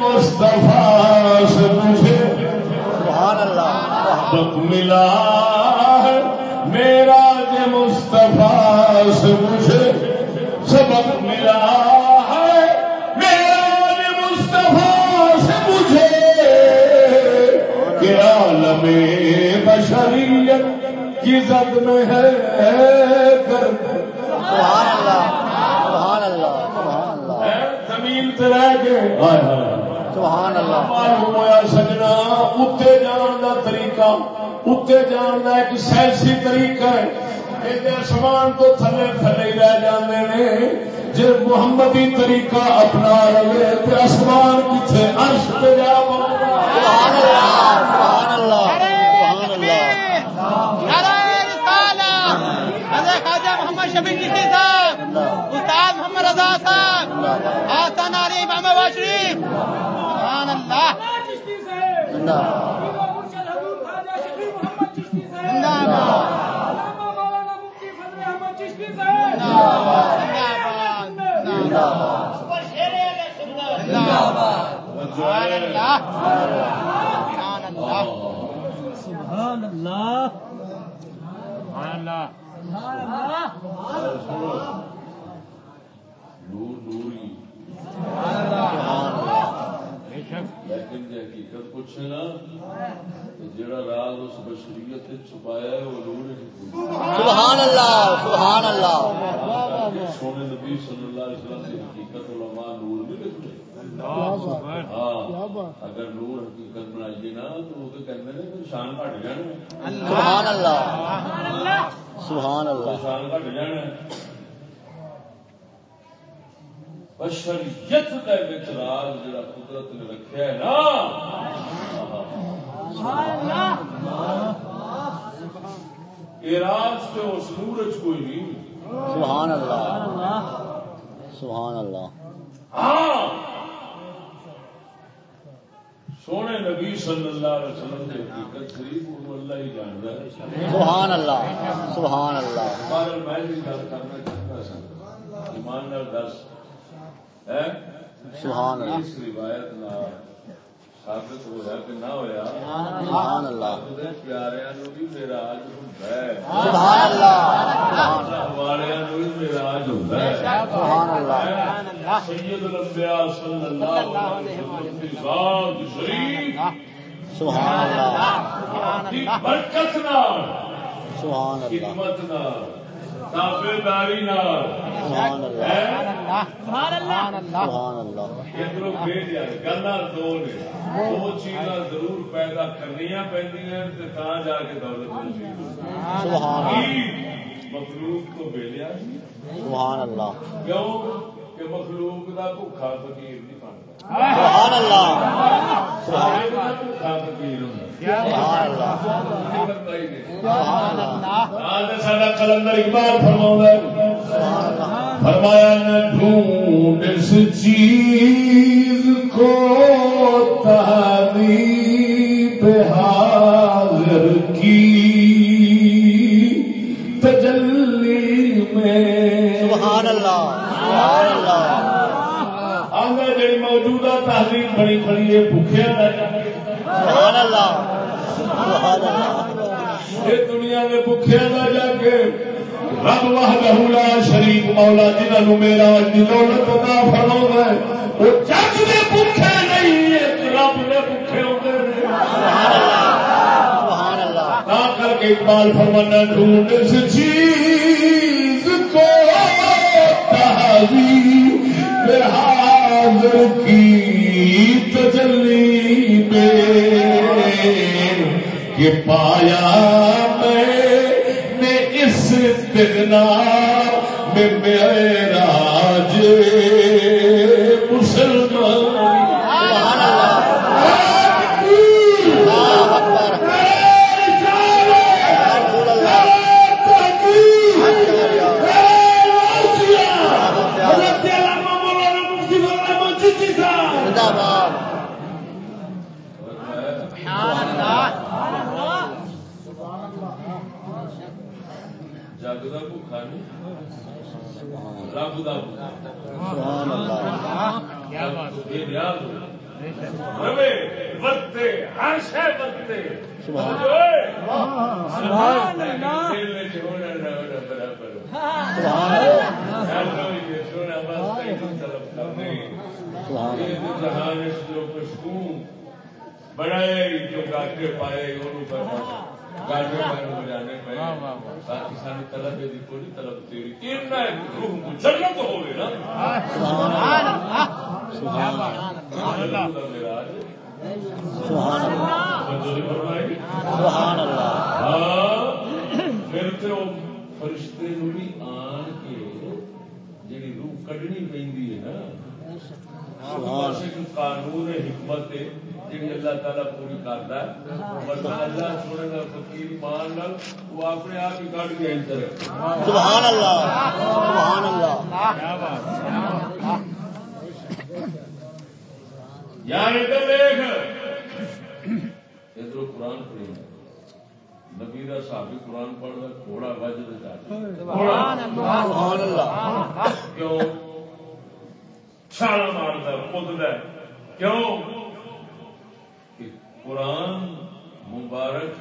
مصطفیٰ سے مجھے سبحان اللہ. ملا ہے. میرا جے مصطفیٰ سے مجھے سبق ملا ہے. میرا جے مصطفیٰ سے مجھے کہ عالم بشریت کی زد میں ہے. درد سبحان اللہ سبحان اللہ سبحان اللہ تے رہ گئے۔ سبحان اللہ۔ ہوا سجنا اتنے جان دا طریقہ اتنے جان دا ایک سائنسی طریقہ ہے۔ آسمان تو تھلے تھلے رہ جاندے نے۔ جی محمدی طریقہ اپنا لگے تو آسمان کتنے عرش پہ جا سبحان اللہ سبحان اللہ سبحان اللہ۔ خواجہ محمد شبیر کسی صاحب استاد محمد رضا صاحب آسان باشری سبحان اللہ زندہ زندہ زندہ سبحان اللہ سبحان اللہ سبحان اللہ نور شک لیکن جی حقیقت پوچھے نا تو جڑا راز اس بشریت چھپایا ہے وہ نور سبحان اللہ سبحان اللہ۔ سونے نبی صلی اللہ علیہ وسلم کی حقیقت علماء نور نہیں لکھتے ہاں اگر نور حقیقت بنائیے نا تو وہ تو کہتے ہیں کہ شان گھٹ جانا سبحان اللہ۔ سبحان اللہ۔ شان گھٹ جانا بشریت کا وچ راز جڑا قدرت نے رکھیا ہے نا۔ اعراض تے اس نور کوئی نہیں۔ سبحان اللہ۔ سبحان اللہ۔ ہاں۔ سونے نبی صلی اللہ علیہ وسلم کی حقیقت شریف اللہ ہی جانتا ہے۔ سبحان اللہ۔ سبحان اللہ۔ پر میں بھی گل کرنا چاہتا سا ایمان دس۔ سبحان اللہ. اس روایت نال ثابت ہوا کہ نہ ہویا؟ سبحان اللہ. پیاریاں نو بھی میرا آج ہوندا ہے۔ سبحان اللہ. اللہ والیاں نو بھی میرا آج ہوندا ہے۔ سبحان اللہ. سید الانبیاء صلی اللہ علیہ وسلم شریف سبحان اللہ. برکت نال سبحان اللہ. حکمت نال نال سبحان اللہ ہے سبحان اللہ ادھر بھیجا گلا دو نے دو چیزاں ضرور پیدا تے تاں جا کے دولت مخلوق کو بھیجا سبحان اللہ کیوں کہ مخلوق دا بھوکا فقیر نہیں بنتا سبحان اللہ فقیر ہوندا کلندر اقبال فرماؤں ہے۔ فرمایا نہ ڈھونڈ اس چیز کو تحریب حاضر کی۔ تجلی میں سبحان اللہ سبحان اللہ۔ آگے موجودہ تحریر بڑی بڑی ہے بھوکھے یہ دنیا کے بھوکھے کا جا کے رب وحدہ لا شریف مولا جنہوں میرا دولت عطا فرماؤں ہے وہ جگ دے بھوکھے نہیں رب دے بھوکھے ہوتے ہیں سبحان اللہ. سبحان اللہ تا کر کے اقبال فرمانا ڈھونڈ اس چیز کو حاضر کی تجلی میں۔ کہ پایا میں نے اس دن میں رب سبحان اللہ یہ روے ورتے ہر شے ورتے سبحان سبحان اللہ برابر سبحان اللہ سونا طلب کرنے سبحان اللہ جہان اس جو کشکوں بڑے جو گاٹے پائے انہوں پر باقی ساری طلب دی کوئی طلب تیری اتنا روح کو جنت ہوئے نا سبحان اللہ۔ سبحان اللہ۔ اللہ کا میراج سبحان اللہ بندے فرمائی سبحان اللہ پھر تو وہ فرشتے نو بھی آن کے جی روح کڈنی پی ہے نا سبحان قانون حکمت جی اللہ تعالیٰ پوری کرتا ہے ورنہ اللہ سونے کا فقیر مان نال وہ اپنے آپ ہی کٹ کے اندر سبحان اللہ سبحان اللہ۔ یار ادھر دیکھ ادھر قرآن پڑھی نبی کا صحابی قرآن پڑھتا گھوڑا وجد سبحان اللہ۔ کیوں؟ چھالا مارتا کودتا کیوں؟ قرآن مبارک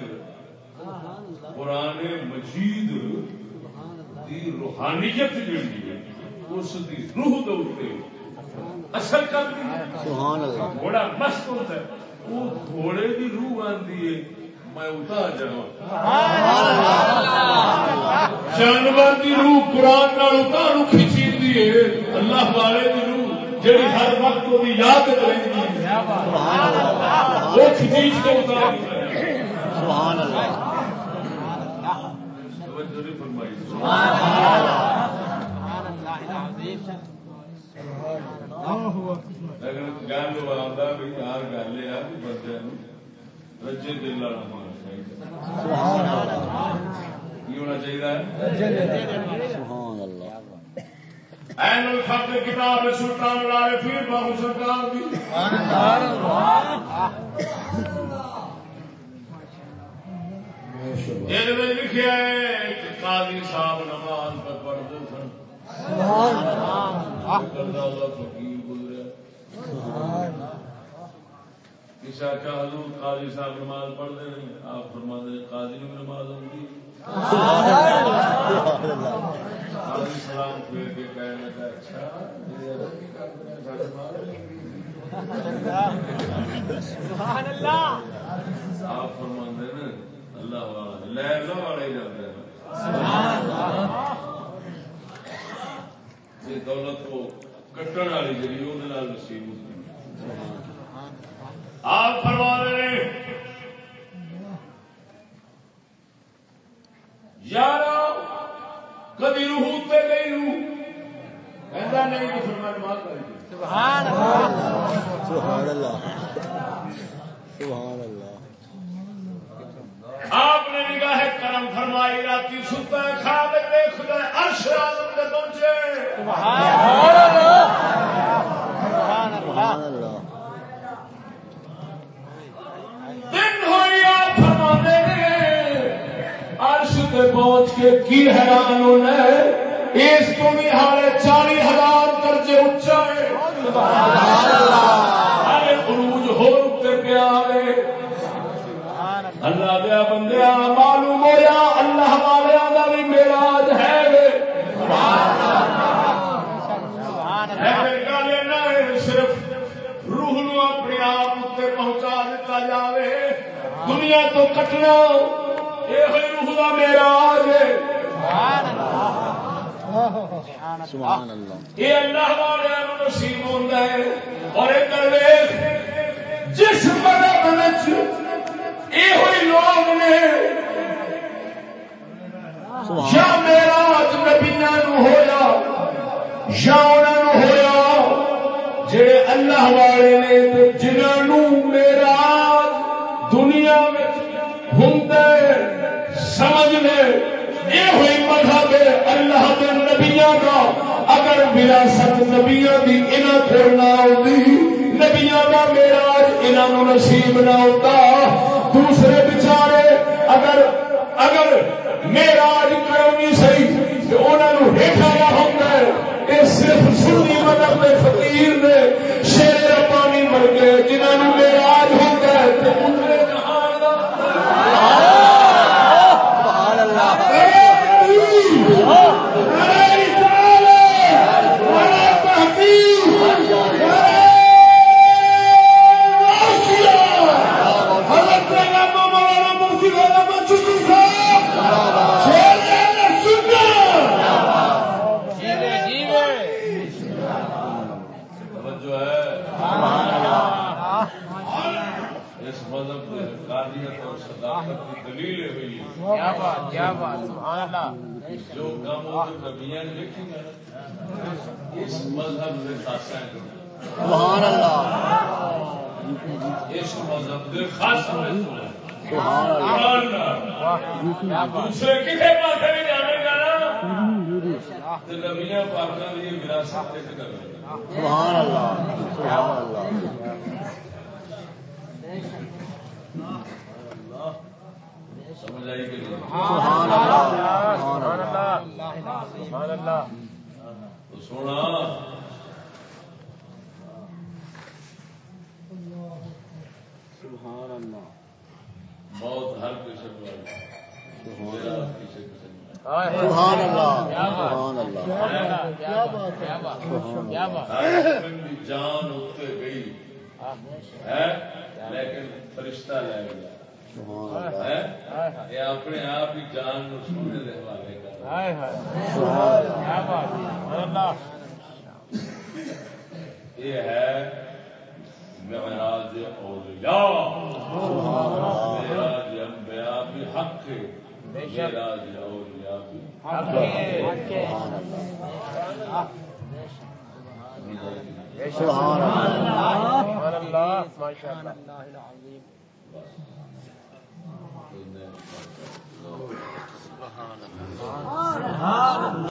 قرآن مجید دی روحانیت جڑی ہے اس دی روح دے سبحان اللہ۔ گھوڑا مست ہوتا ہے۔ وہ گھوڑے دی روح آتی ہے۔ میں اتار جاؤں۔ جانور دی روح قرآن نال اتارو کھچی ہے۔ اللہ والے دی روح جڑی ہر وقت وہ یاد رہتی ہے۔ سبحان اللہ وہ کھچیچ کے اتار سبحان اللہ۔ توجہ نہیں فرمائی لیکن گل آتا بھی یار گل یہ ہے بندے رجے دل والا ہونا چاہیے سبحان اللہ کی ہونا چاہیے الفقر کتاب سلطان العارفین سرکار دی۔ یہ میں لکھیا ہے کہ قاضی صاحب نماز پہ پڑھتے سن۔ اللہ فقیر گزرے۔ حضور قاضی صاحب نماز پڑھتے نہیں آپ فرماتے ہیں قاضی نماز ہوگی۔ آپ فرماتے اللہ والا لے والے جاتے ہیں یہ دولت کو کٹن والی جی وہ نصیب ہوتی آپ فرما رہے یار کدی روح گئی روح؟ نہیں سبحان اللہ سبحان اللہ آپ نے نگاہ کرم فرمائی، راتی ستا ہے، کھا دے خدا ارش عرش پہنچے سبحان کے کی حیران ہونا ہے اس کو بھی ہارے چالی ہزار درجے اچا ہے ہر عروج ہو اتنے پہ آئے اللہ دیا بندیا معلوم ہوا اللہ والے کا بھی میراج ہے صرف روح نو اپنے آپ پہنچا دیتا جاوے۔ دنیا تو کٹنا سبحان اللہ۔ یہ اللہ والے نصیب ہوتا ہے۔ اور ایک ویخ جس مدد یہ لوگ نے یا میرا نبیا ہویا یا انہوں ہویا جڑے اللہ والے نے جنہوں میرا دنیا ہوں سمجھنے یہ ہوئی مذہب اللہ کے نبیاں کا اگر وراثت نبیاں دی انہاں کو نہ ہوتی نبیاں کا میراج انہاں نو نصیب نہ ہوتا۔ دوسرے بچارے، اگر اگر میراج کرونی سی، تو انہوں نے ہیٹا نہ ہوتا۔ ہے یہ صرف سنی مدد میں فقیر نے شیر ربانی مر گئے جنہوں نے میراج ہوتا ہے جو اس مذہب سے خاصا ہے۔ سبحان اللہ۔ اس مذہب سے خاصا ہے۔ سبحان اللہ۔ دوسرے کسی پاس بھی جانے گا نا تو نبیاں پاکوں کی وراثت کیسے کریں سبحان اللہ۔ سبحان اللہ سمجھ آئی کہ نہیں سبحان اللہ سبحان اللہ سبحان اللہ تو سونا سبحان اللہ۔ موت ہر سبحان اللہ۔ سبحان اللہ۔ کیا بات کیا بات کیا بات ہر قسم کی جان گئی ہے لیکن فرشتہ لے گیا۔ یہ اپنے آپ ہی جان نو سونے دے حوالے کر۔ ہائے ہائے۔ کیا بات سبحان اللہ۔ یہ ہے معراج اولیاء۔ معراج انبیاء بھی حق ہے۔ معراج اولیاء بھی حق ہے۔ سبحان اللہ۔ سبحان اللہ۔ ماشاء اللہ اللہ